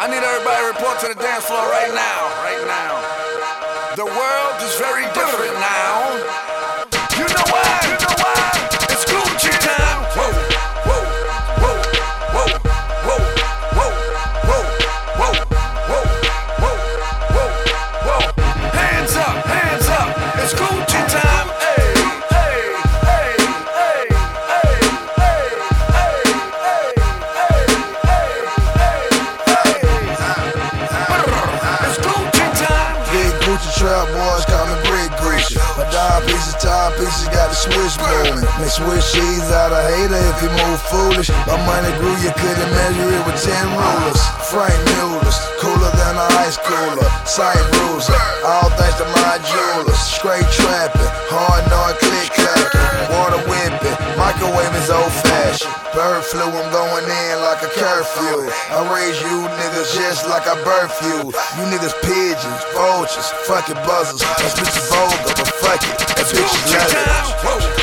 I need everybody to report to the dance floor right now, right now. The world is very different now. Trap boys call me Brick Gucci. My dime pieces, time pieces got the switch moving. Make switch cheese out of hater if you move foolish. My money grew, you couldn't measure it with 10 rulers. Franck Mullers, cooler than a ice cooler. Sight bruiser, all thanks to my jewelers. Straight trapping, fashioned. Bird flu, I'm going in like a curfew. I raise you niggas just like I birth you. You niggas pigeons, vultures, fucking buzzers. That bitch is vulgar, but fuck it. That bitch is Gucci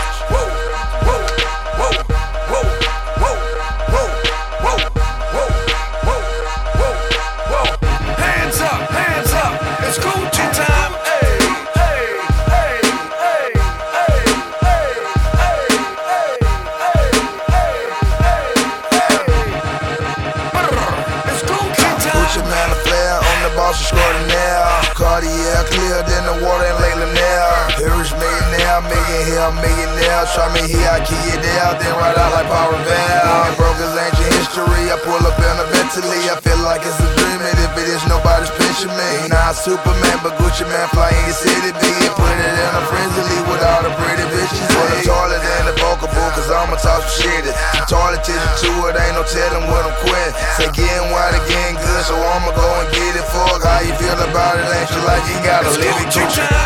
million here, millionaire. Try me here, I kill you there, then ride out like Paul Revere. Broke his ancient history, I pull up in a Bentley. I feel like it's a dream, and if it is, nobody's pinching me. Nah, Superman, but Gucci Mane fly in your city, be and put it in a frenzy with all the pretty bitches. On the toilet and the vocal booth, cause I'ma talk some shit. Some toilet tissue to it, ain't no telling when I'm quitting. Say getting white again good, so I'ma go and get it. Fuck how you feel about it, ain't you like you gotta live it.